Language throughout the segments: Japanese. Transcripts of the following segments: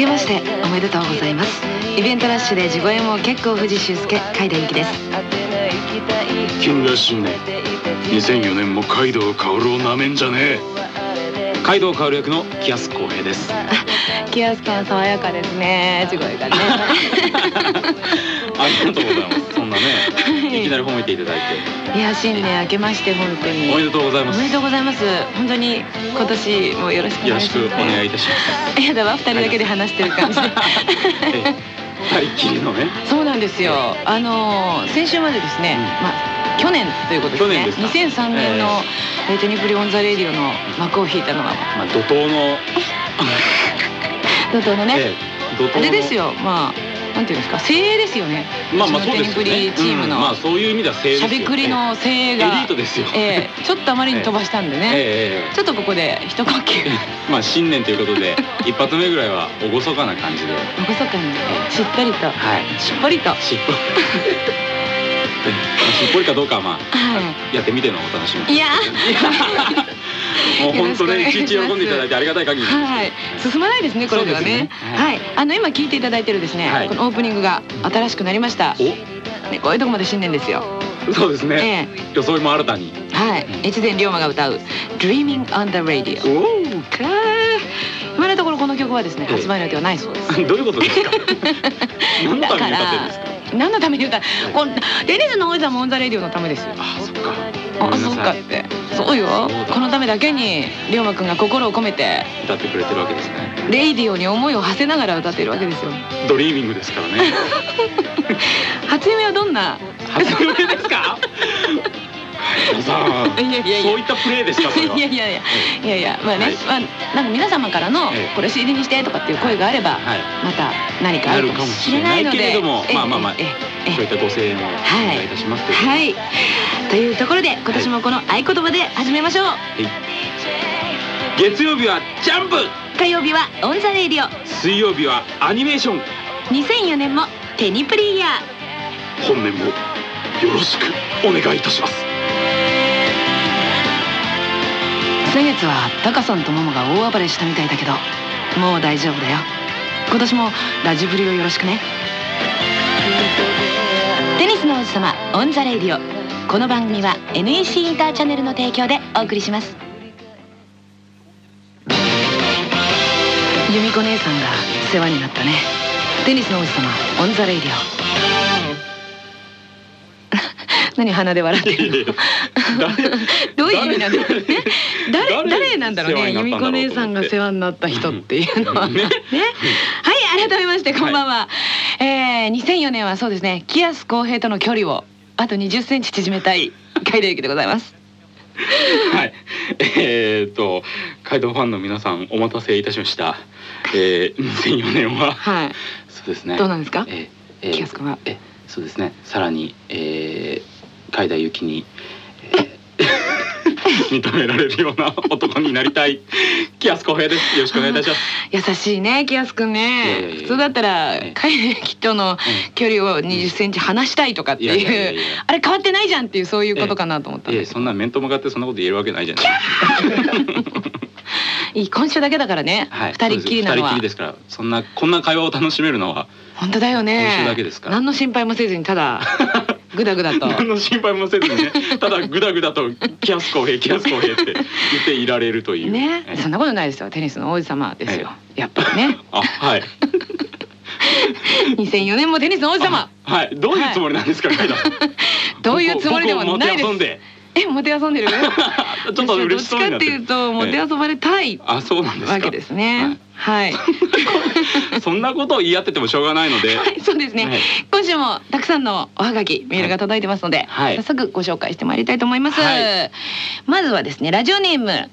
明けましておめでとうございます。イベントラッシュで地声も結構藤修介海田由紀です。金河新年2004年もカイドウ薫をなめんじゃねえ。カイドウ薫役の木安光平です。木安さん爽やかですね。地声がね ありがとうございます。そんなねい。きなり褒めていただいて。いや新年明けまして本当に。おめでとうございます。おめでとうございます。本当に今年もよろしくおよろし願いします。くお願いいたします。いやだわ二人だけで話してる感じ。でええ二人きりのね。そうなんですよ。あの先週までですね、うん。まあ去年ということですね。去年ですか。2003年の、えー。テニプリ on the Radio の幕を引いたのは。まあ怒涛の 怒涛のね、ええ怒涛のあれですよ。まあなんていうんですか精鋭ですよね。まあまあそうですよね。チームの、うん。まあそういう意味では精鋭しゃべくりの精鋭が。エリートですよ。ええ。ちょっとあまりに飛ばしたんでね、ちょっとここで一呼吸。まあ新年ということで一発目ぐらいは厳かな感じで。厳かに。しっかりと。はい。しっぽりと、はしっぽり。しっぽりかどうかはまあい、やってみてのお楽しみ。いや もう本当ねいちいち喜んでいただいてありがたい限りはい、進まないですねこれではね。は、はい。あの今聞いていただいてるですね、はい。このオープニングが新しくなりました、ね、こういうとこまで新年ですよ。おそうですね。え装いも新たに。えはい。越前リョーマが歌う「Dreaming on the Radio お」かー今のところこの曲はですねええ。発売の予定はないそうです。お どういうことですか？何のた何のために歌うこのテニスの王子様 on the Radio のためですよ。あそっか。ごあそうめんなさい。かって。そうよ。このためだけにリョーマくんが心を込めて歌ってくれてるわけですね。レイディオに思いを馳せながら歌っているわけですよ。ドリーミングですからね。初夢はどんな？初めですか？そういったプレーですかいやいやいや。いやいや。まあね、はい。まあなんか皆様からのええ。これ CD にしてとかっていう声があれば、はい。また何かあるかもしれないので。けれどもええまあまあまあそういったご声援をお願いいたしますとい。はい。というところで今年もこの合言葉で始めましょう、月曜日はジャンプ。火曜日は on the Radio。水曜日はアニメーション。2004年もテニプリイヤー。本年もよろしくお願いいたします先月はタカさんとモモが大暴れしたみたいだけどもう大丈夫だよ。今年もラジプリをよろしくね。テニスの王子様 on the Radio。この番組は NEC インターチャネルの提供でお送りします。由美子姉さんが世話になったね。テニスの王子様 on the Radio。何鼻で笑ってるの？誰どういう意味なんだろうね。誰誰誰なんだろうね。由美子姉さんが世話になった人っていうのはねね。はい改めましてこんばんは。ええ2004年はそうですね。キアス公平との距離をあと20センチ縮めたい海田由紀でございます。はいえー、っと街道ファンの皆さんお待たせいたしましたえー、2004年ははそうですねい。どうなんですか？えーえーキアス君は。えそうですねさらに、えー、海田由紀に、えー 認められるような男になりたい木安公平です。よろしくお願いいたします。優しいねキアス君いやいやいね。や。普通だったらええ。海田由紀との距離を20センチ離したいとかっていうあれ変わってないじゃんっていうそういうことかなと思ったんだそんな面と向かってそんなこと言えるわけないじゃない いい今週だけだからね。はい二人っきりなのは。人っきり。ですからそんなこんな会話を楽しめるのは本当だよね。今週だけですから。何の心配もせずにただぐだぐだと。何の心配もせずにね ただグダグダと「キャス公平キャス公平」って言っていられるというね、えそんなことないですよ。テニスの王子様ですよ。やっぱりね。あはい 2004年もテニスの王子様。あはいどういうつもりなんですか、カイダどういうつもりでもないです僕をもてあそんでえ、モテ遊んでる。ちょっとどっ嬉しちかってそうになってるいうと、モテ遊ばれたいあそうなんですかわけですね。はい。そんなことを言い合っててもしょうがないので、はい、そうですね。はい。今週もたくさんのおはがき、メールが届いてますので、はい。早速ご紹介してまいりたいと思います。はい。まずはですね、ラジオネーム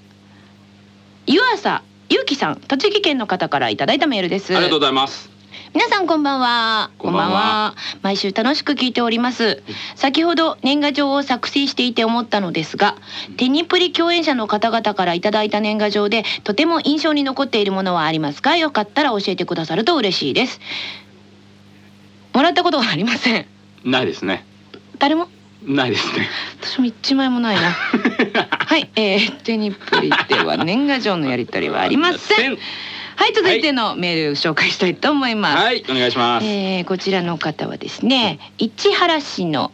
湯浅ゆうきさん、栃木県の方からいただいたメールです。ありがとうございます皆さんこんばんは。こんばんは毎週楽しく聞いております。先ほど年賀状を作成していて思ったのですが、テニプリ共演者の方々からいただいた年賀状でとても印象に残っているものはありますか？よかったら教えてくださると嬉しいです。もらったことがありません。ないですね誰も？ないですね私も一枚もないな。はい、えー、テニプリでは年賀状のやり取りはありません。はい続いてのメール紹介したいと思います、はいお願いします、えーこちらの方はですね市原市の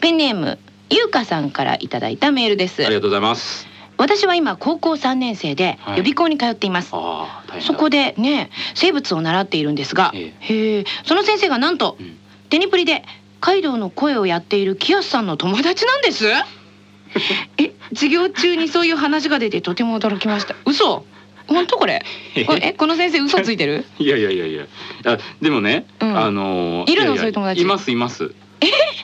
ペンネームゆうかさんからいただいたメールです。ありがとうございます。私は今高校3年生ではい。予備校に通っています、ああ大変だ。そこでね生物を習っているんですが、えへえその先生がなんとうん。テニプリでカイドウの声をやっているキヤスさんの友達なんです。え授業中にそういう話が出てとても驚きました。嘘本当これ？これえ？この先生嘘ついてる？いやいやいやいや。あでもね、うん。あのーいるの？ややそういう友達。いますいます。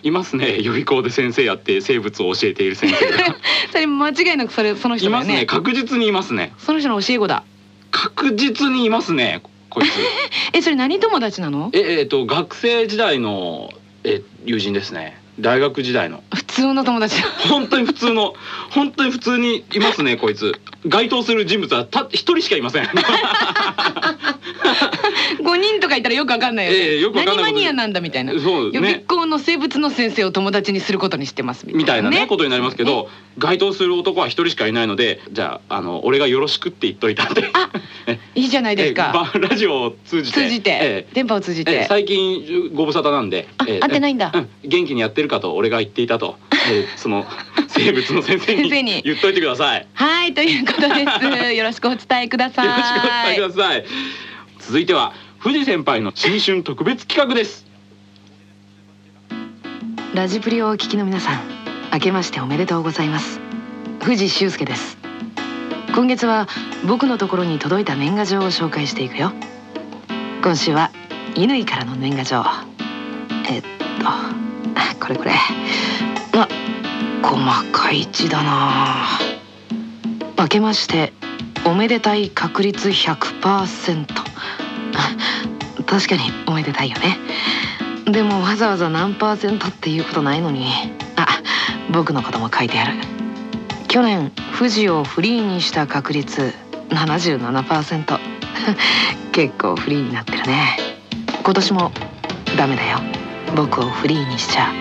いますね。予備校で先生やって生物を教えている先生が。それ間違いなくそれその人いますね。確実にいますね。その人の教え子だ。確実にいますね。こいつ。えそれ何友達なの？ええっと学生時代のえ友人ですね。大学時代の。普通の友達。本当に普通の本当に普通にいますねこいつ。該当する人物はた一人しかいません。5人とかいたらよくわかんないよね、ええよくわかんない何マニアなんだみたいな。そう予備ね。校の生物の先生を友達にすることにしてますみたいなね。ねことになりますけど該当する男は一人しかいないのでじゃああの俺がよろしくって言っといたんで。あ いいじゃないですえかばラジオを通じて。通じて、え電波を通じええて最近ご無沙汰なんで。あええ会ってないんだ。うん元気にやってるかと俺が言っていたと、ええその 生物の先生に先生に。言っといてください。はいということです。よろしくお伝えください。よろしくお伝えください。続いては藤先輩の新春特別企画です。ラジプリをお聞きの皆さん明けましておめでとうございます。藤修介です。今月は僕のところに届いた年賀状を紹介していくよ。今週は乾からの年賀状。えっとこれこれ。あ細かい字だな。明けましておめでたい確率100%確かにおめでたいよね。でもわざわざ何パーセントっていうことないのに。あ僕のことも書いてある。去年富士をフリーにした確率77% 結構フリーになってるね。今年もダメだよ。僕をフリーにしちゃ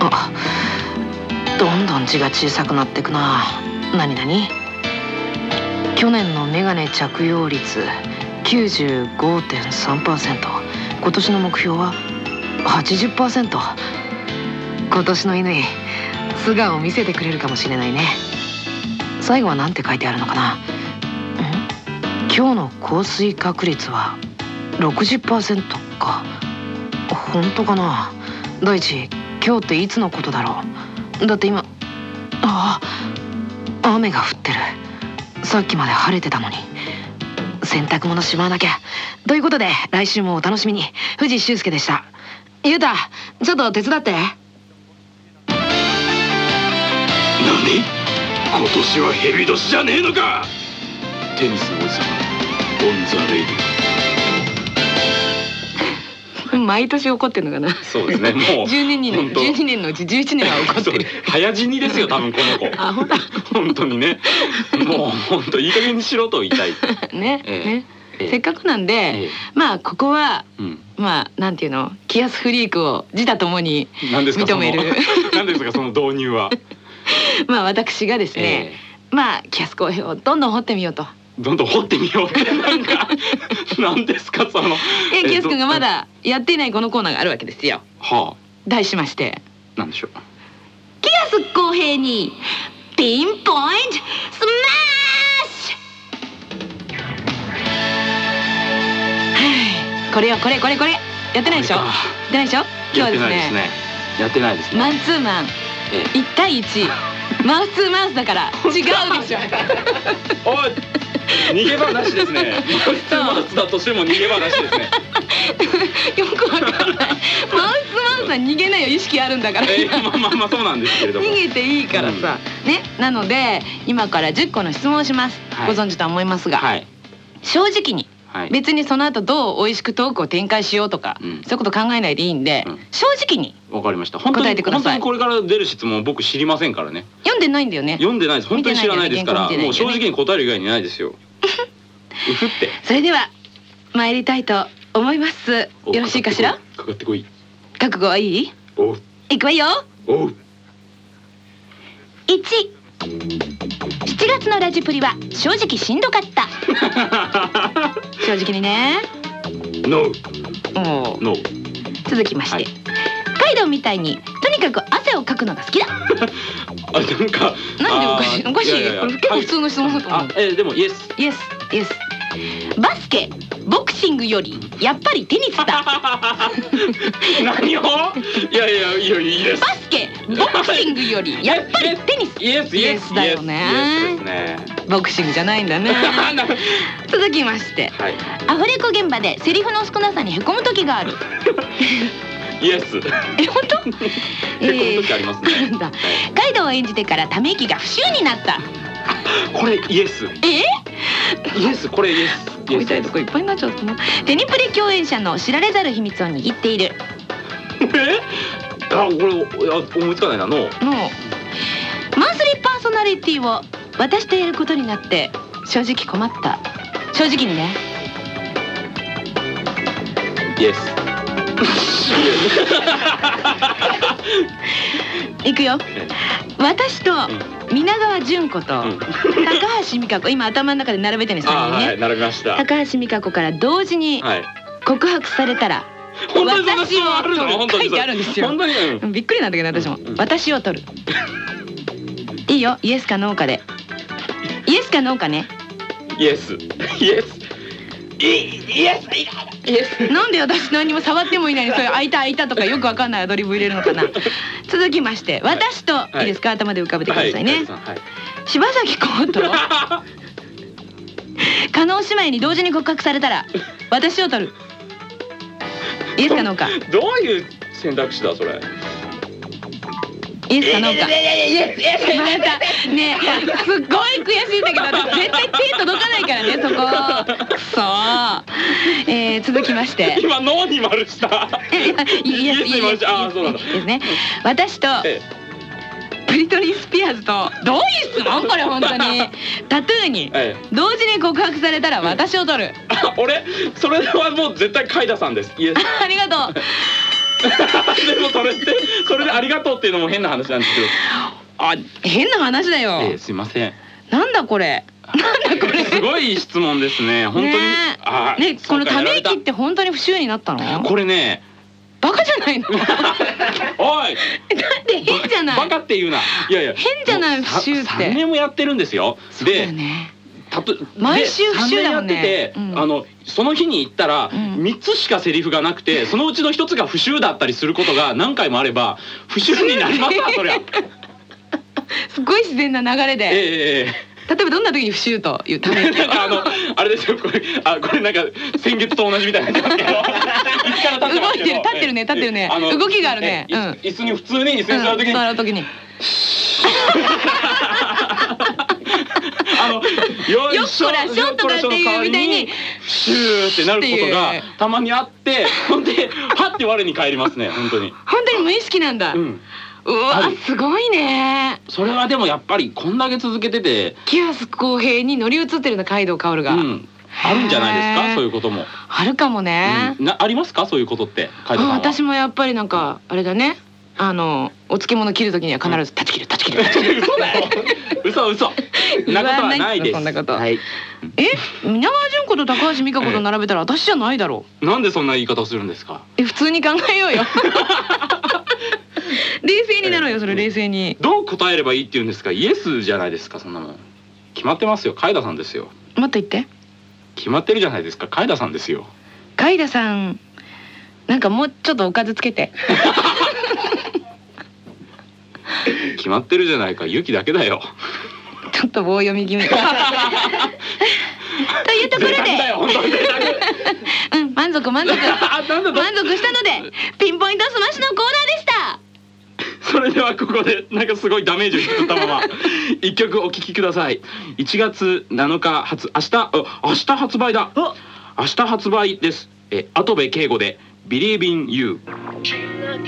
あどんどん字が小さくなってくな。何何？去年のメガネ着用率95.3%今年の目標は80%今年の乾素顔を見せてくれるかもしれないね。最後は何て書いてあるのかな？今日の降水確率は60%か。本当かな？第一今日っていつのことだろう？だって今ああ雨が降ってる。さっきまで晴れてたのに。洗濯物しまわなきゃ。ということで来週もお楽しみに。不二周助でした。裕太ちょっと手伝って。何？今年はヘビ年じゃねえのか。テニスの王子様 on the Radio毎年怒ってんのかな。ィそうですね。もう 12人の本当。12年のうち11年は怒ってる。早死にですよ多分この子。あ本当。本当にね。もう本当いい加減にしろと言いたい、ね、ええ。ね。ええ。せっかくなんで、えまあここはえうん。まあなんていうの気圧フリークを自他ともに認める。何ですかその導入は、まあ私がですね、えまあ気圧公平をどんどん掘ってみようと。えどんどん掘ってみようって なんか何ですかその。え喜安君がまだやっていないこのコーナーがあるわけですよ。は題しまして。あなんでしょう。喜安浩平にピンポイントスマッシュ！は いこれよこれこれこれ。やってないでしょ？やってないでしょ？今日はですね。やってないですね。マンツーマン。え一対一。マウスツーマウスだから違うでしょ。おい逃げ場なしですね。マウスマウスだとしても逃げ場なしですねよくわかんない。マウスマウスは逃げないよ意識あるんだから。えー、まあまあまあそうなんですけれども。逃げていいからさ、ねなので今から10個の質問をします、はい。ご存知とは思いますが、はい。正直にはい。別にその後どう美味しくトークを展開しようとか、うん。そういうこと考えないでいいんで、うん。正直にわかりました。答えてください。本当にこれから出る質問僕知りませんからね。読んでないんだよね。読んでないです。本当に知らないですからねもう正直に答える以外にないですようふって。それでは参りたいと思います。よおろしいかしら？かかってこい。覚悟はいい？お。ういくわよ。お。う1質月のラジプリは正直しんどかった。正直にね。ノーおーノー続きまして、はい。カイドウみたいにとにかく汗をかくのが好きだ。あなんかなんでおかしい？おかしい？ややや。これ結構普通の質問だと思う。あえでもイエスイエスイエスバスケボクシングよりやっぱりテニスだ。何を？いやいやいやいいです。バスケボクシングより やっぱりテニス。イエスイエスだよね。ボクシングじゃないんだね。続きまして。はい。アフレコ現場でセリフの少なさにへこむ時があるイエスえ本当？へこむ時ありますね。あるんだ。カイドウを演じてからため息が不臭になった。これイエスえ？イエスこれイエスみたいとこいっぱいになっちゃったな。テニプリ共演者の知られざる秘密を握っている。え？あこれ思いつかないな。のマンスリーパーソナリティを渡していることになって正直困った。正直にね。イエス いくよ。私と皆川淳子とうん。高橋美香子。今頭の中で並べてるんですね。並びました。高橋美香子から同時にはい。告白されたら私を本当に。書いてあるんですよ。びっくりなんだけど私も。私を取る。いいよイエスかノーかで。イエスかノーかね。イエス。イエスイイエスイエスなんで私何にも触ってもいないのに そういう開いた開いたとかよくわかんないアドリブ入れるのかな。続きまして私と、い。い、いですか？頭で浮かべてくださいね、柴咲コウと加納姉妹に同時に告白されたら私を取る。イエスかノーか。どういう選択肢だそれ？イエスかノーか。いやいやいやイエスイエスまたねすっごい悔しいんだけど私絶対手届かないからねそこ。くそー、えー、続きまして。今脳に丸した。いやいやイエスイエスイエスイエスイエス今あそうなんだですね私とえブリトニー・スピアーズとどういう質問これ本当にタトゥーにええ同時に告白されたら私を取るあ俺それはもう絶対カイダさんですありがとう でもそれってそれでありがとうっていうのも変な話なんですけど。あ変な話だよ、ええすいません。なんだこれ。なんだこれ。すごい質問ですね。本当に、ね。えあねこのため息って本当に不臭になったの？たこれね。バカじゃないの？だ おい。って変じゃない。バカって言うな。いやいや。変じゃない不臭って。三年もやってるんですよ。そうだよでねたと毎週で不臭だもんね。やってて、うん。あのその日に行ったらうん。三つしかセリフがなくて そのうちの一つが不臭だったりすることが何回もあれば不臭になりますわそりゃ。すごい自然な流れええで、ええ例えばどんな時に不臭というため息 なんかあのあれですよこれあこれなんか先月と同じみたいになってますけど。椅子から立ってますけど。動いてる立ってるね立ってるね。あの動きがあるね。えうん。椅子に普通に椅子に座る時に、座る時にあのよよっこらしょとかっていうみたいに。シューってなることがたまにあってほんではって我に返りますね本当に。本当に無意識なんだ、う、うんわはいすごいね。それはでもやっぱりこんだけ続けてて、キアス公平に乗り移ってるんだカイドウ薫が、うん、あるんじゃないですかそういうことも。あるかもね、うん。なありますかそういうことって。私もやっぱりなんかあれだねあのお漬物切る時には必ず断ち切る断ち切る断ち切る嘘だよ。嘘嘘。そんなことはないです。そんなことはい。え皆川淳子と高橋美香子と並べたら私じゃないだろなんでそんな言い方をするんですか？うえ普通に考えようよ 冷静になろうよそれ冷静にどう答えればいいって言うんですか？イエスじゃないですかそんなもん。決まってますよ。海田さんですよ。もっと言って決まってるじゃないですか。海田さんですよ。カイダさんなんかもうちょっとおかずつけて 決まってるじゃないか。勇気だけだよ。ちょっと棒読み気味。というところで。満足。満足満足したのでピンポイントスマッシュのコーナーでした。それではここでなんかすごいダメージを引きずったまま 一曲お聴きください。1月7日発明日あ明日発売だ。お。明日発売です。え跡部景吾で Believe in You「あ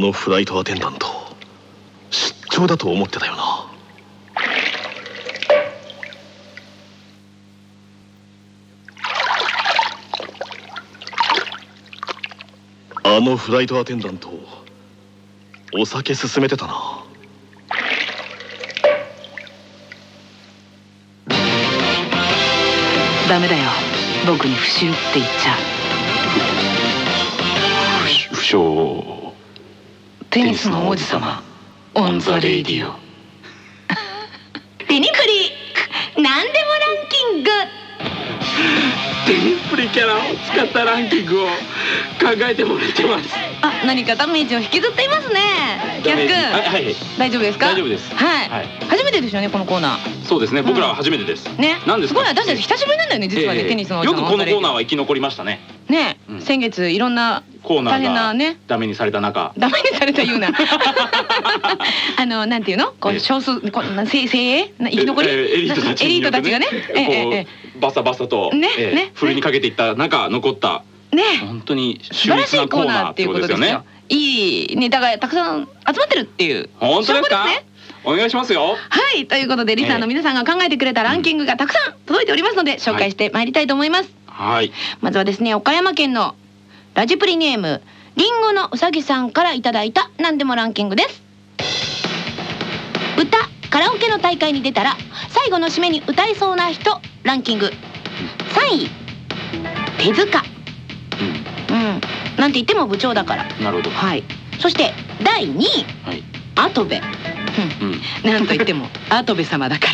のフライトアテンダント出張だと思ってたよな。あのフライトアテンダントお酒勧めてたな。ダメだよ。僕に不臭って言っちゃ不詳テニスの王子様 on the Radio。テニプリなんでもランキング。テニプリキャラを使ったランキングを 考えてもらってます。あ何かダメージを引きずっていますね。喜安君はいはい。大丈夫ですか？大丈夫です。はい、はい。初めてですよねこのコーナー。そうですね。僕らは初めてです、ね。なんですか？ごい。私たち久しぶりなんだよね実はね、ええ。テニスの王子様よくこのコーナーは生き残りましたね。オね、うん。先月いろんなコーナーがなね。ダメにされた中。ダメにされた言うな。あのなんていうの？こええ。う少数こな精精鋭？な生き残り、ええ エリートたちがね。こうバサバサと、ねええね。ふるいにかけていった中残った。ええね。本当に素晴らしいコーナーっていうことですよ。いいネタがたくさん集まってるっていう。本当ですか？お願いしますよ。はいということでリサーの皆さんが考えてくれたランキングがたくさん届いておりますので紹介してまいりたいと思います、はい。まずはですね岡山県のラジプリネームリンゴのうさぎさんからいただいた何でもランキングです。歌カラオケの大会に出たら最後の締めに歌いそうな人ランキング。3位手塚。うん。なんて言っても部長だから。うんなるほど。はい。そして第2位はい。跡部うん。なんと言っても 跡部様だか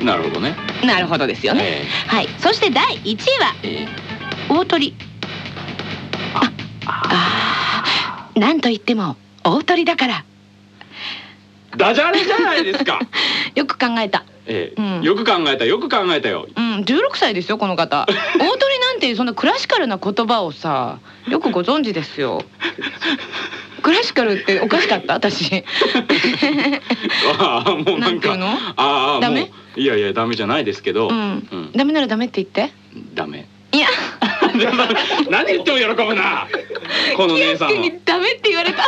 なるほどね。らなるほどですよね。えはい。そして第1位はええ。大鳥なんと言っても大鳥だから。えダジャレじゃないですか。よく考えた。ええ。うん。よく考えたよく考えたよ。うん。16歳ですよこの方。大鳥なんてそんなクラシカルな言葉をさよくご存知ですよ。クラシカルっておかしかった？私。ああもうなんかああもダメ？ういやいやダメじゃないですけど、うん。うん。ダメならダメって言って。ダメいや。何言っても喜ぶな。この姉さんにダメって言われた。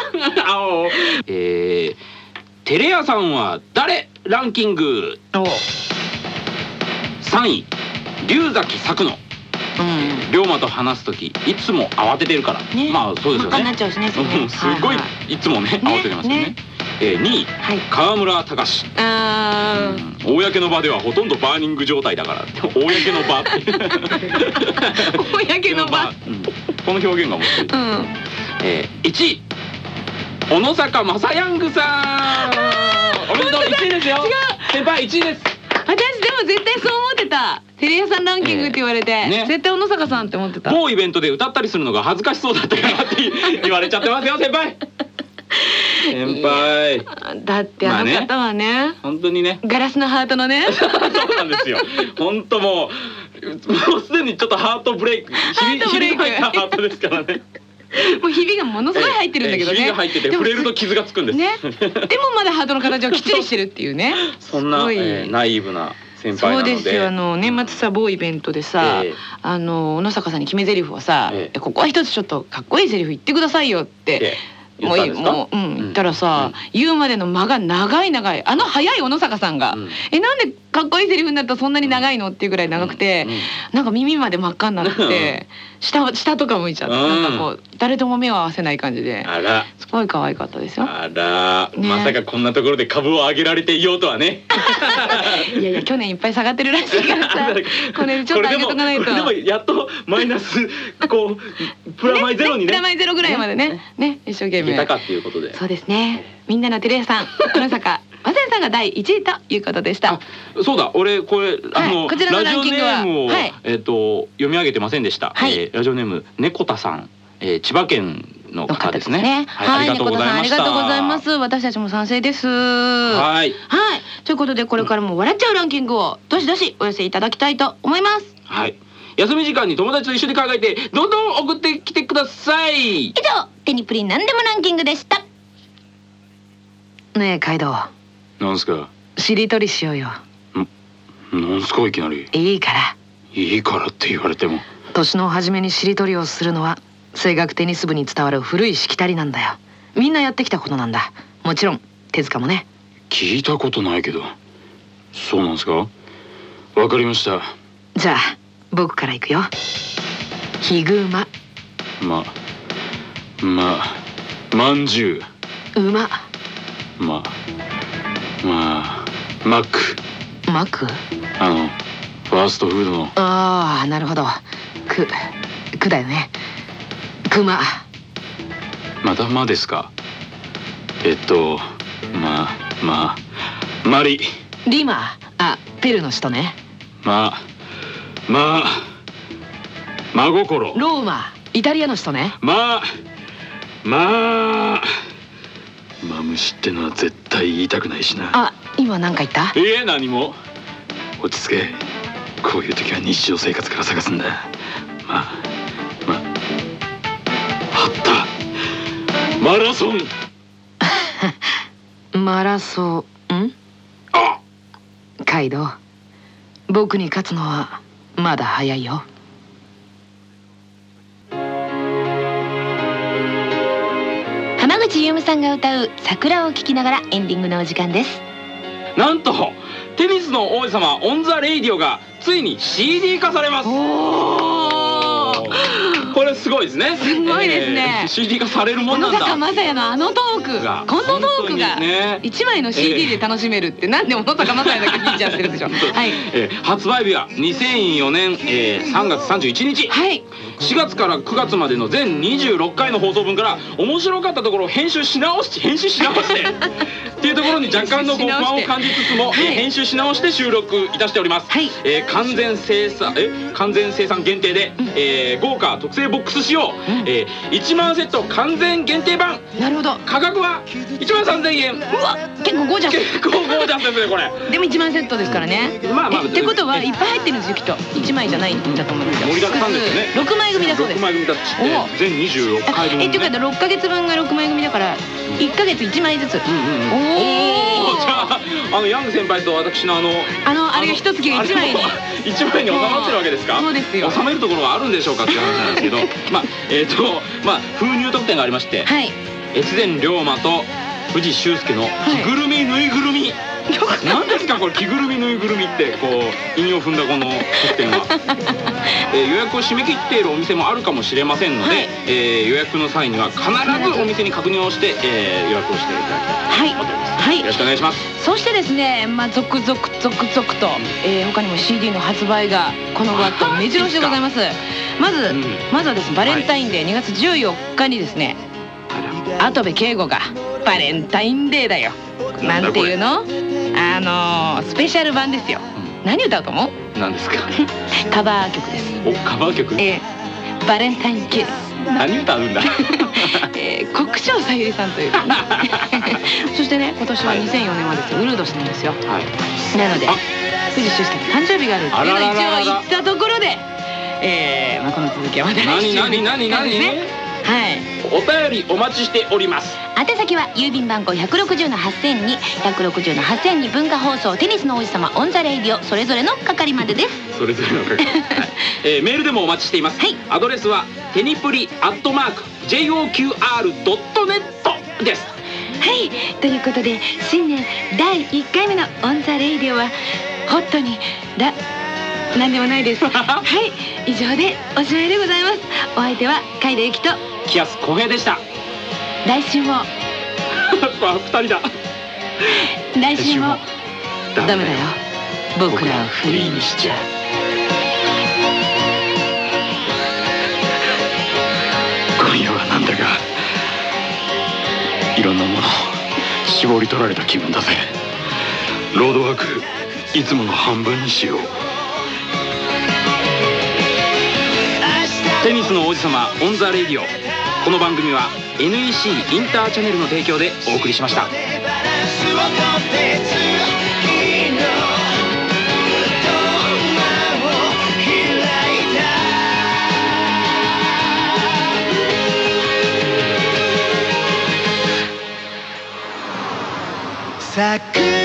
あおえー、テレ屋さんは誰？ランキング。おう。3位。龍崎作野。うん。龍馬と話す時いつも慌ててるから、ね。まあそうですよね。ちゃうしねすごいはいつもね慌ててますよね。ねえー、2位はい。川村隆あー。公の場ではほとんどバーニング状態だから。公の場。公の場。うん。この表現が面白い、うん。えー、1位。小野坂正ヤングさんおめでとう。1位ですよ。違先輩1位です。私でも絶対そう思ってた。テレ屋さんランキングって言われて、ええね。絶対小野坂さんって思ってた。某イベントで歌ったりするのが恥ずかしそうだったからって言われちゃってますよ先輩 先輩。だってあの方はね,、本当にね。ガラスのハートのね。そうなんですよ。本当もうもうすでにちょっとハートブレイク。ハートブレイク。ハートですからね。もうひびがものすごい入ってるんだけどね、ええひびが入ってて触れると傷がつくんです。ね。でもまだハートの形をきっちりしてるっていうね。そんな、すごい。えーナイーブな先輩そうなので。ですよ。あの年末さ某イベントでさ、ええあの小野坂さんに決め台詞をさ、ええここは一つちょっとかっこいい台詞言ってくださいよって、ええ言もうもううん。言ったらさ、言うまでの間が長い長いあの早い小野坂さんが、うん。えなんでかっこいいセリフになるとそんなに長いの？っていうぐらい長くて、うん。うん。なんか耳まで真っ赤になって下下とか向いちゃって、うん。なんかこう誰とも目を合わせない感じであら。すごい可愛かったですよ。あら、ね。まさかこんなところで株を上げられていようとはね。いやいや去年いっぱい下がってるらしいからさ これちょっと上げとかないと。これでもやっとマイナスこう プラマイゼロにね。プラマイゼロぐらいまでね。ね。一生懸命。いけたかっていうことで。そうですね。みんなのテレ屋さん小野坂まさやさんが第一位ということでしたあそうだ俺これあの、こちらのラジオネランキングはームを、はいえっ、と読み上げてませんでした、はいえーラジオネーム猫田さん、えー千葉県のの方方ですね。はい、ありがとうありがとうございます。私たちも賛成です。ははいい。ということでこれからも笑っちゃうランキングをどしどしお寄せいただきたいと思います。はい休み時間に友達と一緒に考えてどんどん送ってきてください以上テニプリなんでもランキングでした。ねえカイドウなんすか？しりとりしようよ。なんすか？いきなり。いいから。いいからって言われても。年の初めにしりとりをするのは声楽テニス部に伝わる古いしきたりなんだよ。みんなやってきたことなんだ。もちろん手塚もね。聞いたことないけど。そうなんですか？わかりました。じゃあ僕から行くよ。ヒグマ。まままんじゅ馬。うままマックマクあのファーストフードの。ああなるほど。くくだよね。クマまたまですか？えっとままマリ。リマあペルの首都ね。まま真心。ローマ。イタリアの首都ね。ままマムシってのは絶対言いたくないしな。あ今何か言った？いえ何も。落ち着け。こういう時は日常生活から探すんだ。ままあ。った。マラソン。マラソン？ん？あカイドウ僕に勝つのはまだ早いよ浜口優美さんが歌う桜を聴きながらエンディングのお時間です。なんとテニスの王子様 on the Radio がついに CD 化されます。これすごいですね。すごいですね。えー CD 化されるもんなんだ。坂昌也のあのトーク。がこのトークが本当にね。一枚の CD で楽しめるってなんで小野坂昌也だけフィーチャーしてるんでしょ。うはいえー発売日は2004年、えー3月31日。はい4月から9月までの全26回の放送分から面白かったところを編集し直し編集し直して っていうところに若干のご不安を感じつつも、はい。えー編集し直して収録いたしております、はい。えー完全生産え？完全生産限定で、えー豪華特製ボックス仕様、えー1万セット完全限定版。なるほど。価格は1万3000円。うわ結構ゴージャス。結構ゴージャスですねこれ。でも1万セットですからね。まあまあえってことはいっぱい入ってるんですよきっと。1枚じゃないんだと思うんですよ。盛りだくさんですよね。6枚組だそうです6枚組だっつってお全26回分、ね、えっていうか6ヶ月分が6枚組だから1ヶ月1枚ずつ。うんうんうん。おー。おーじゃああのヤング先輩と私のあのあのあれが一月が1枚に。一枚に収まってるわけですか？そうですよ。収めるところはあるんでしょうかって話なんですけど。まあえっ、とまあ封入特典がありまして。はい。越前龍馬と藤修介の着ぐるみぬいぐるみ、何ですかこれ着ぐるみぬいぐるみってこう引用踏んだこの特典は、えー予約を締め切っているお店もあるかもしれませんので、はい。えー予約の際には必ずお店に確認をして、えー予約をしていただきたいと思っております、はい。よろしくお願いします。そしてですね、まあ、続々続々と、えー他にも CD の発売がこの後目白押しでございます。まず、うん。まずはですねバレンタインデー2月14日にですね跡部圭吾がバレンタインデーだよ。なんていうの？あのースペシャル版ですよ。何歌うと思う何ですか？カバー曲です。おカバー曲？えーバレンタインキス。何歌うんだ？えー、国生さゆりさんという。そしてね今年は2004年はですねウルード氏なんですよ。はい。なのであ。藤修介の誕生日があるっていうのを一応言ったところで、えーまあ、この続きはまた来週何何何何？ねはい。お便りお待ちしております宛先は郵便番号160の8000に160の8000に文化放送テニスの王子様 on the Radio それぞれの係までです。それぞれの係、はい。えーメールでもお待ちしています、はい。アドレスはテニプリアットマーク JOQR.net です。はい。ということで新年第1回目の on the Radio はホットにだなんでもないです。はい。以上でおしまいでございます。お相手は海田由紀とキアス小平でした来週も。わ二人だ。来週も。ダメだよ。僕らをフリーにしちゃ今夜はなんだかいろんなもの絞り取られた気分だぜ。ロードワークいつもの半分にしよう。テニスの王子様オン・ザ・レディオ。この番組は NEC インターチャネルの提供でお送りしました。桜